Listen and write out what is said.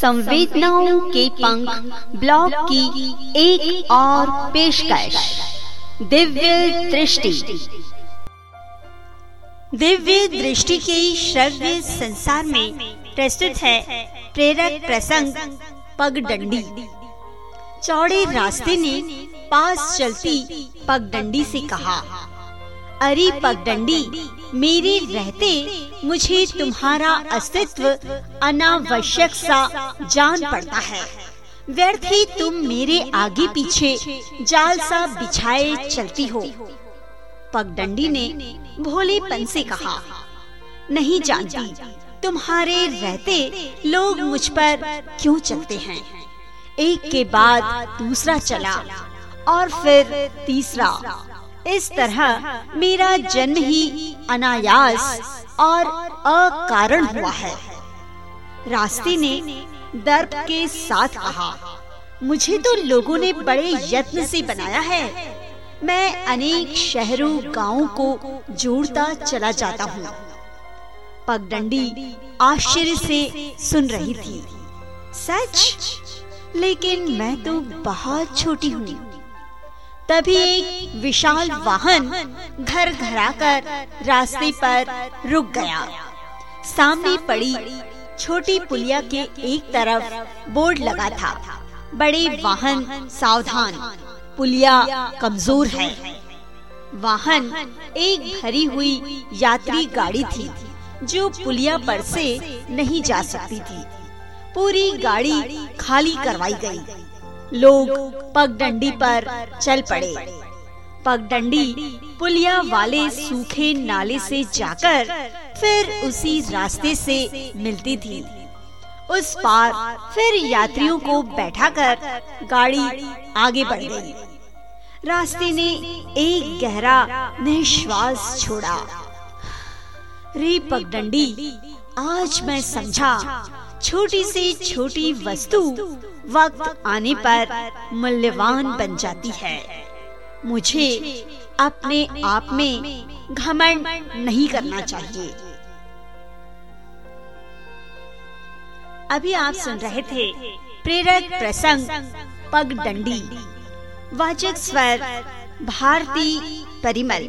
संवेदनाओं के पंख ब्लॉग की एक और पेशकश। दिव्य दृष्टि। दिव्य दृष्टि के श्रव्य संसार में प्रस्तुत है प्रेरक प्रसंग पगडंडी। चौड़े रास्ते ने पास चलती पगडंडी से कहा अरे पगडंडी मेरे रहते मुझे तुम्हारा अस्तित्व अनावश्यक सा जान पड़ता है। व्यर्थ ही तुम मेरे आगे पीछे जाल सा बिछाए चलती हो। पगडंडी ने भोलेपन से कहा नहीं जानती तुम्हारे रहते लोग मुझ पर क्यों चलते हैं? एक के बाद दूसरा चला और फिर तीसरा। इस तरह मेरा जन्म ही अनायास और अकारण हुआ है। रास्ते ने दर्प के साथ कहा, मुझे तो लोगों ने बड़े यत्न से बनाया है। मैं अनेक शहरों, गाँवों को जोड़ता चला जाता हूँ। पगडंडी आश्चर्य से सुन रही थी। सच? लेकिन मैं तो बहुत छोटी हूँ। तभी एक विशाल वाहन घर घरा कर रास्ते पर रुक गया। सामने पड़ी छोटी पुलिया के एक तरफ़ बोर्ड लगा था। बड़े वाहन सावधान, पुलिया कमज़ोर है। वाहन एक भरी हुई यात्री गाड़ी थी, जो पुलिया पर से नहीं जा सकती थी। पूरी गाड़ी खाली करवाई गई। लोग पगडंडी पर चल पड़े। पगडंडी पुलिया वाले सूखे नाले से जाकर फिर उसी रास्ते से मिलती थी। उस पार फिर यात्रियों को बैठाकर गाड़ी आगे बढ़ गई। रास्ते ने एक गहरा निश्वास छोड़ा। रे पगडंडी, आज मैं समझा छोटी से छोटी वस्तु वक्त आने पर मूल्यवान बन जाती है। मुझे अपने आप में घमंड नहीं करना चाहिए। अभी आप सुन रहे थे प्रेरक प्रसंग पगडंडी, वाचक स्वर, भारती परिमल।